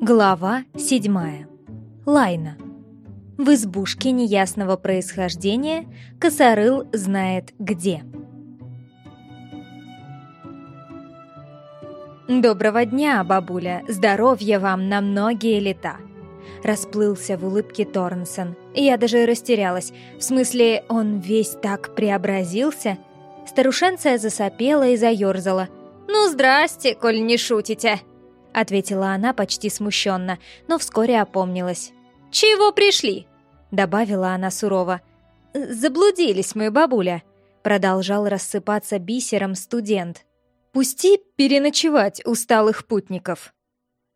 Глава седьмая. Лайна. В избушке неясного происхождения косорыл знает где. «Доброго дня, бабуля! Здоровья вам на многие лета!» Расплылся в улыбке Торнсон. Я даже растерялась. В смысле, он весь так преобразился? Старушенция засопела и заерзала. «Ну, здрасте, коль не шутите!» Ответила она почти смущенно, но вскоре опомнилась. «Чего пришли?» Добавила она сурово. «Заблудились мы, бабуля!» Продолжал рассыпаться бисером студент. Пусти переночевать усталых путников».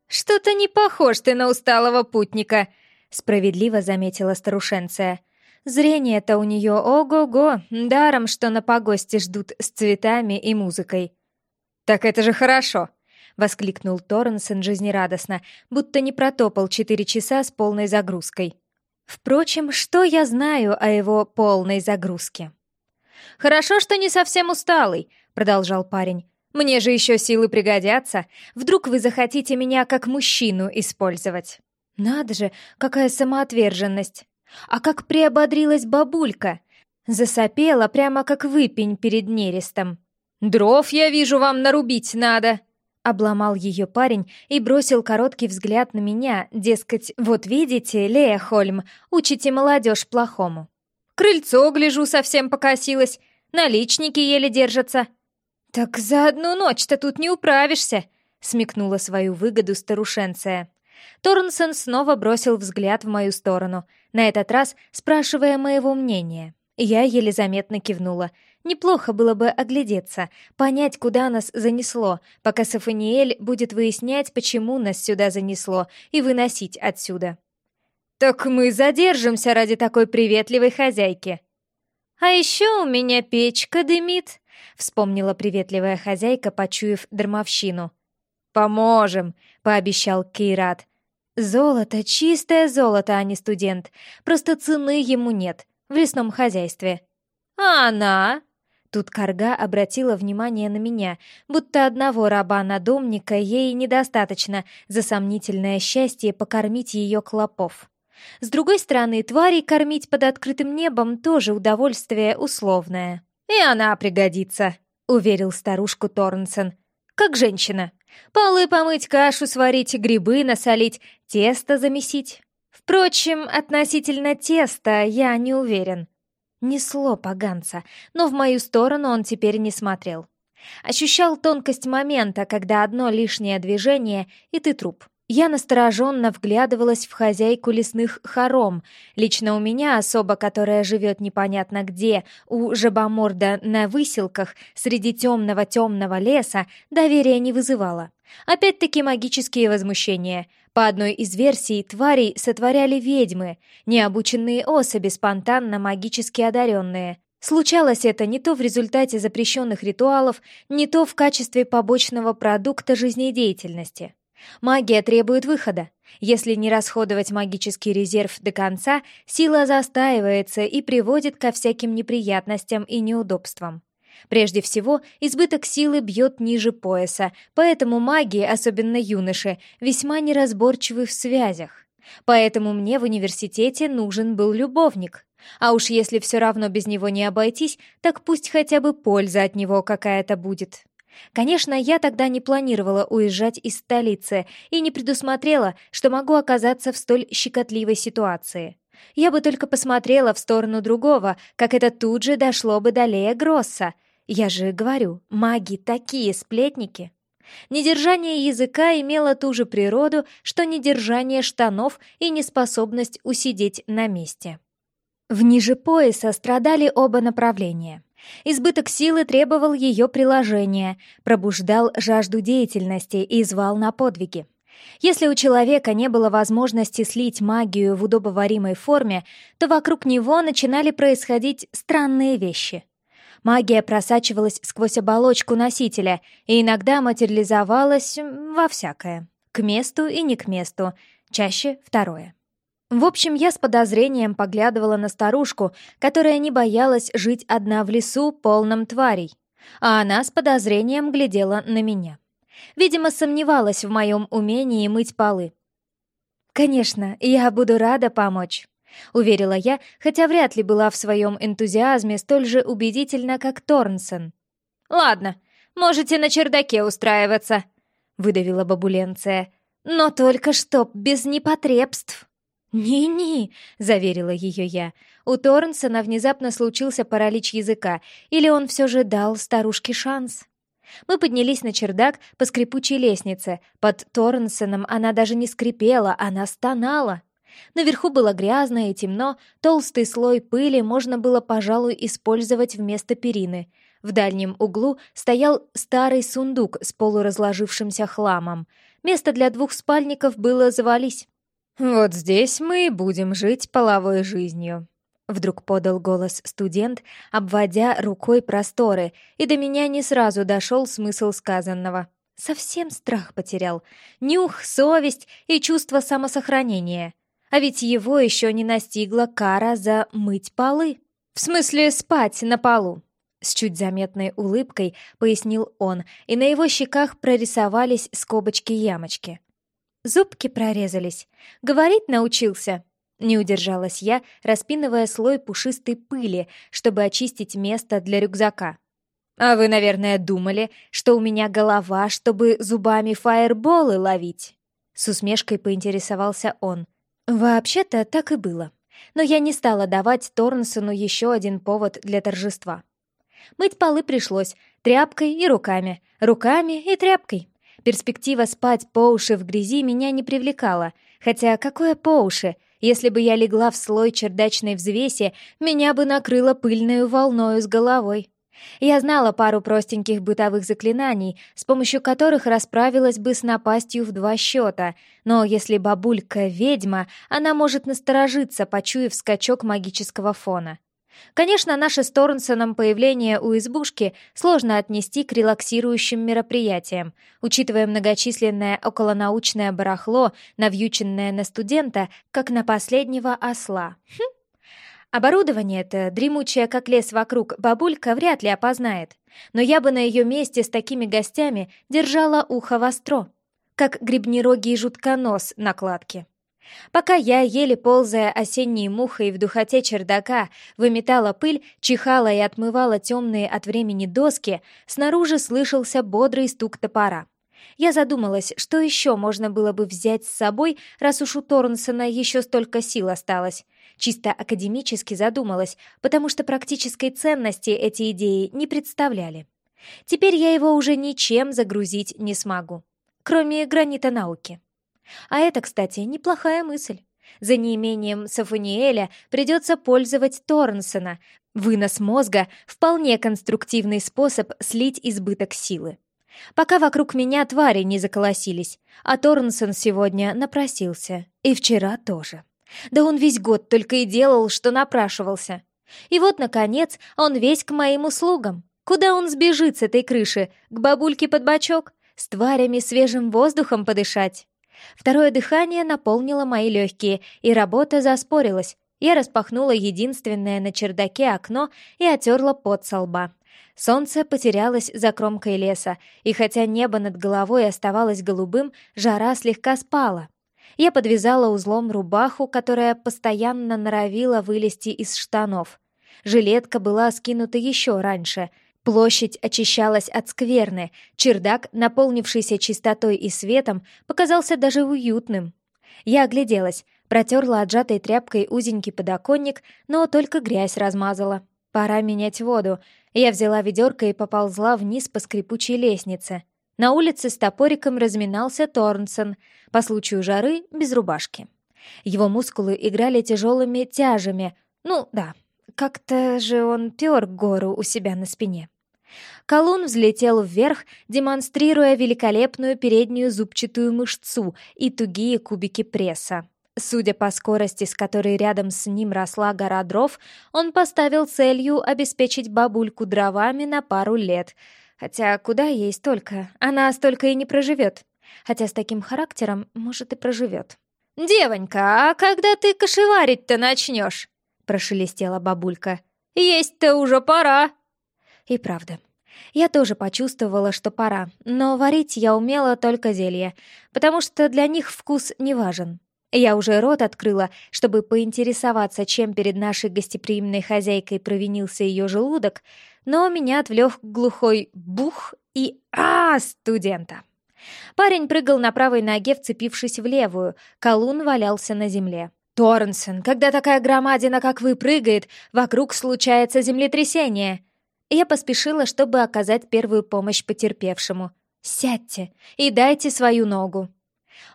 «Что-то не похож ты на усталого путника», — справедливо заметила старушенция. «Зрение-то у нее ого-го, даром, что на погосте ждут с цветами и музыкой». «Так это же хорошо!» — воскликнул Торренсон жизнерадостно, будто не протопал четыре часа с полной загрузкой. Впрочем, что я знаю о его полной загрузке? «Хорошо, что не совсем усталый», — продолжал парень. Мне же еще силы пригодятся. Вдруг вы захотите меня как мужчину использовать. Надо же, какая самоотверженность. А как приободрилась бабулька. Засопела прямо как выпень перед нерестом. «Дров, я вижу, вам нарубить надо!» Обломал ее парень и бросил короткий взгляд на меня, дескать, вот видите, Лея Хольм, учите молодежь плохому. Крыльцо, гляжу, совсем покосилось, наличники еле держатся. «Так за одну ночь-то тут не управишься!» — смекнула свою выгоду старушенция. Торнсон снова бросил взгляд в мою сторону, на этот раз спрашивая моего мнения. Я еле заметно кивнула. Неплохо было бы оглядеться, понять, куда нас занесло, пока Сафаниэль будет выяснять, почему нас сюда занесло, и выносить отсюда. «Так мы задержимся ради такой приветливой хозяйки!» «А еще у меня печка дымит», — вспомнила приветливая хозяйка, почуяв дармовщину. «Поможем», — пообещал Кейрат. «Золото, чистое золото, а не студент. Просто цены ему нет в лесном хозяйстве». «А она?» Тут Карга обратила внимание на меня, будто одного раба-надомника ей недостаточно за сомнительное счастье покормить ее клопов. С другой стороны, тварей кормить под открытым небом тоже удовольствие условное. «И она пригодится», — уверил старушку Торнсон. «Как женщина. Полы помыть, кашу сварить, грибы насолить, тесто замесить. Впрочем, относительно теста я не уверен». Несло поганца, но в мою сторону он теперь не смотрел. Ощущал тонкость момента, когда одно лишнее движение, и ты труп. Я настороженно вглядывалась в хозяйку лесных хором. Лично у меня особа, которая живет непонятно где, у жабоморда на выселках, среди темного-темного леса, доверия не вызывала. Опять-таки магические возмущения. По одной из версий, тварей сотворяли ведьмы, необученные особи, спонтанно магически одаренные. Случалось это не то в результате запрещенных ритуалов, не то в качестве побочного продукта жизнедеятельности. Магия требует выхода. Если не расходовать магический резерв до конца, сила застаивается и приводит ко всяким неприятностям и неудобствам. Прежде всего, избыток силы бьет ниже пояса, поэтому маги, особенно юноши, весьма неразборчивы в связях. Поэтому мне в университете нужен был любовник. А уж если все равно без него не обойтись, так пусть хотя бы польза от него какая-то будет. Конечно, я тогда не планировала уезжать из столицы и не предусмотрела, что могу оказаться в столь щекотливой ситуации. Я бы только посмотрела в сторону другого, как это тут же дошло бы до Лея Гросса. Я же говорю, маги такие сплетники. Недержание языка имело ту же природу, что недержание штанов и неспособность усидеть на месте. В ниже пояса страдали оба направления. Избыток силы требовал ее приложения, пробуждал жажду деятельности и звал на подвиги. Если у человека не было возможности слить магию в удобоваримой форме, то вокруг него начинали происходить странные вещи. Магия просачивалась сквозь оболочку носителя и иногда материализовалась во всякое. К месту и не к месту, чаще второе. В общем, я с подозрением поглядывала на старушку, которая не боялась жить одна в лесу, полном тварей. А она с подозрением глядела на меня. Видимо, сомневалась в моем умении мыть полы. «Конечно, я буду рада помочь», — уверила я, хотя вряд ли была в своем энтузиазме столь же убедительна, как Торнсон. «Ладно, можете на чердаке устраиваться», — выдавила бабуленция. «Но только чтоб без непотребств». «Не-не», — заверила ее я. У Торнсона внезапно случился паралич языка, или он все же дал старушке шанс. Мы поднялись на чердак по скрипучей лестнице. Под Торнсоном она даже не скрипела, она стонала. Наверху было грязно и темно, толстый слой пыли можно было, пожалуй, использовать вместо перины. В дальнем углу стоял старый сундук с полуразложившимся хламом. Место для двух спальников было завались. «Вот здесь мы и будем жить половой жизнью», — вдруг подал голос студент, обводя рукой просторы, и до меня не сразу дошел смысл сказанного. Совсем страх потерял. Нюх, совесть и чувство самосохранения. А ведь его еще не настигла кара за мыть полы. В смысле, спать на полу. С чуть заметной улыбкой пояснил он, и на его щеках прорисовались скобочки-ямочки. Зубки прорезались. Говорить научился. Не удержалась я, распинывая слой пушистой пыли, чтобы очистить место для рюкзака. «А вы, наверное, думали, что у меня голова, чтобы зубами фаерболы ловить?» С усмешкой поинтересовался он. «Вообще-то так и было. Но я не стала давать Торнсону еще один повод для торжества. Мыть полы пришлось тряпкой и руками, руками и тряпкой. Перспектива спать по уши в грязи меня не привлекала, хотя какое по уши? Если бы я легла в слой чердачной взвеси, меня бы накрыло пыльную волною с головой. Я знала пару простеньких бытовых заклинаний, с помощью которых расправилась бы с напастью в два счета, но если бабулька — ведьма, она может насторожиться, почуяв скачок магического фона. Конечно, наше с Торнсоном появление у избушки сложно отнести к релаксирующим мероприятиям, учитывая многочисленное околонаучное барахло, навьюченное на студента, как на последнего осла. Хм. Оборудование-то, дремучее как лес вокруг, бабулька вряд ли опознает. Но я бы на ее месте с такими гостями держала ухо востро, как грибнерогий жутконос накладки. Пока я, еле ползая осенней мухой в духоте чердака, выметала пыль, чихала и отмывала темные от времени доски, снаружи слышался бодрый стук топора. Я задумалась, что еще можно было бы взять с собой, раз уж у Торнсона еще столько сил осталось. Чисто академически задумалась, потому что практической ценности эти идеи не представляли. Теперь я его уже ничем загрузить не смогу, кроме гранита науки. А это, кстати, неплохая мысль. За неимением Сафаниэля придется пользовать Торнсона. Вынос мозга — вполне конструктивный способ слить избыток силы. Пока вокруг меня твари не заколосились, а Торнсон сегодня напросился. И вчера тоже. Да он весь год только и делал, что напрашивался. И вот, наконец, он весь к моим услугам. Куда он сбежит с этой крыши? К бабульке под бочок? С тварями свежим воздухом подышать? Второе дыхание наполнило мои легкие, и работа заспорилась. Я распахнула единственное на чердаке окно и отерла пот со лба. Солнце потерялось за кромкой леса, и хотя небо над головой оставалось голубым, жара слегка спала. Я подвязала узлом рубаху, которая постоянно норовила вылезти из штанов. Жилетка была скинута еще раньше — Площадь очищалась от скверны, чердак, наполнившийся чистотой и светом, показался даже уютным. Я огляделась, протерла отжатой тряпкой узенький подоконник, но только грязь размазала. Пора менять воду. Я взяла ведерко и поползла вниз по скрипучей лестнице. На улице с топориком разминался Торнсон, по случаю жары без рубашки. Его мускулы играли тяжелыми тяжами. Ну, да, как-то же он пёр гору у себя на спине. Колун взлетел вверх, демонстрируя великолепную переднюю зубчатую мышцу и тугие кубики пресса. Судя по скорости, с которой рядом с ним росла гора дров, он поставил целью обеспечить бабульку дровами на пару лет. Хотя куда ей столько? Она столько и не проживет. Хотя с таким характером, может, и проживет. «Девонька, а когда ты кошеварить-то начнешь?» прошелестела бабулька. «Есть-то уже пора!» И правда. Я тоже почувствовала, что пора, но варить я умела только зелье, потому что для них вкус не важен. Я уже рот открыла, чтобы поинтересоваться, чем перед нашей гостеприимной хозяйкой провинился ее желудок, но меня отвлек глухой бух и а студента. Парень прыгал на правой ноге, вцепившись в левую, колун валялся на земле. «Торнсон, когда такая громадина, как вы, прыгает, вокруг случается землетрясение!» Я поспешила, чтобы оказать первую помощь потерпевшему. «Сядьте и дайте свою ногу».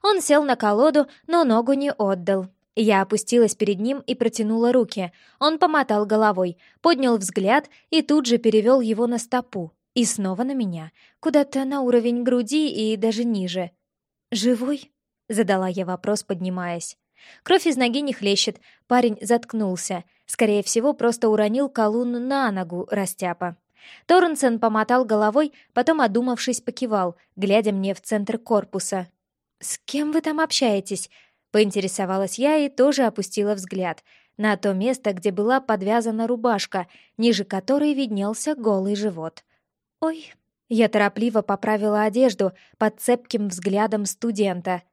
Он сел на колоду, но ногу не отдал. Я опустилась перед ним и протянула руки. Он помотал головой, поднял взгляд и тут же перевел его на стопу. И снова на меня, куда-то на уровень груди и даже ниже. «Живой?» — задала я вопрос, поднимаясь. Кровь из ноги не хлещет, парень заткнулся. Скорее всего, просто уронил колун на ногу растяпа. Торренсон помотал головой, потом, одумавшись, покивал, глядя мне в центр корпуса. «С кем вы там общаетесь?» — поинтересовалась я и тоже опустила взгляд на то место, где была подвязана рубашка, ниже которой виднелся голый живот. «Ой!» — я торопливо поправила одежду под цепким взглядом студента.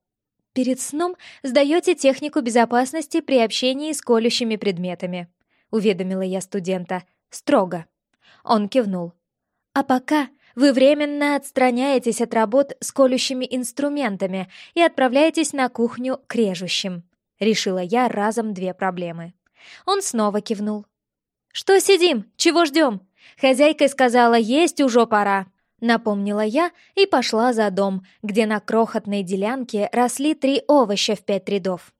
«Перед сном сдаете технику безопасности при общении с колющими предметами», — уведомила я студента. «Строго». Он кивнул. «А пока вы временно отстраняетесь от работ с колющими инструментами и отправляетесь на кухню к режущим. Решила я разом две проблемы. Он снова кивнул. «Что сидим? Чего ждем?» Хозяйка сказала, есть уже пора. Напомнила я и пошла за дом, где на крохотной делянке росли три овоща в пять рядов.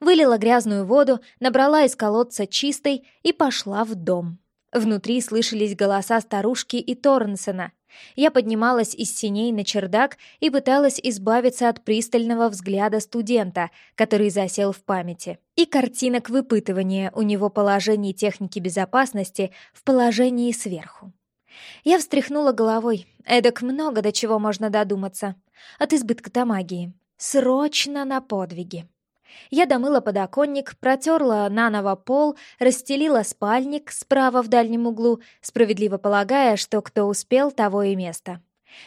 Вылила грязную воду, набрала из колодца чистой и пошла в дом. Внутри слышались голоса старушки и Торнсона. Я поднималась из синей на чердак и пыталась избавиться от пристального взгляда студента, который засел в памяти, и картинок выпытывания у него положений техники безопасности в положении сверху. Я встряхнула головой. Эдак много до чего можно додуматься. От избытка-то магии. Срочно на подвиги. Я домыла подоконник, протерла наново пол, расстелила спальник справа в дальнем углу, справедливо полагая, что кто успел, того и место.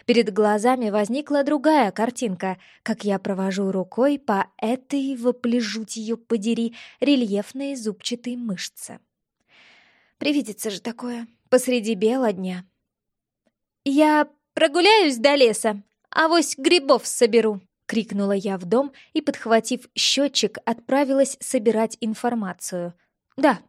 Перед глазами возникла другая картинка, как я провожу рукой по этой, воплежуть ее подери, рельефной зубчатой мышце. Привидится же такое посреди бела дня. «Я прогуляюсь до леса, а вось грибов соберу», крикнула я в дом и, подхватив счетчик, отправилась собирать информацию. Да,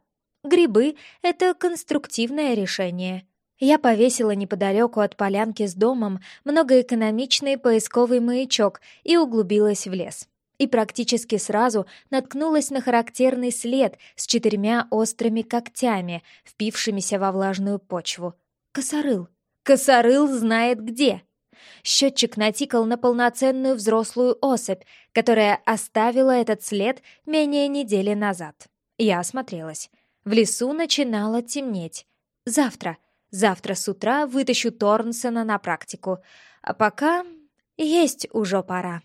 грибы — это конструктивное решение. Я повесила неподалеку от полянки с домом многоэкономичный поисковый маячок и углубилась в лес. И практически сразу наткнулась на характерный след с четырьмя острыми когтями, впившимися во влажную почву. Косорыл. Косорыл знает где. Счетчик натикал на полноценную взрослую особь, которая оставила этот след менее недели назад. Я осмотрелась. В лесу начинало темнеть. Завтра, завтра с утра вытащу Торнсона на практику. А пока есть уже пора.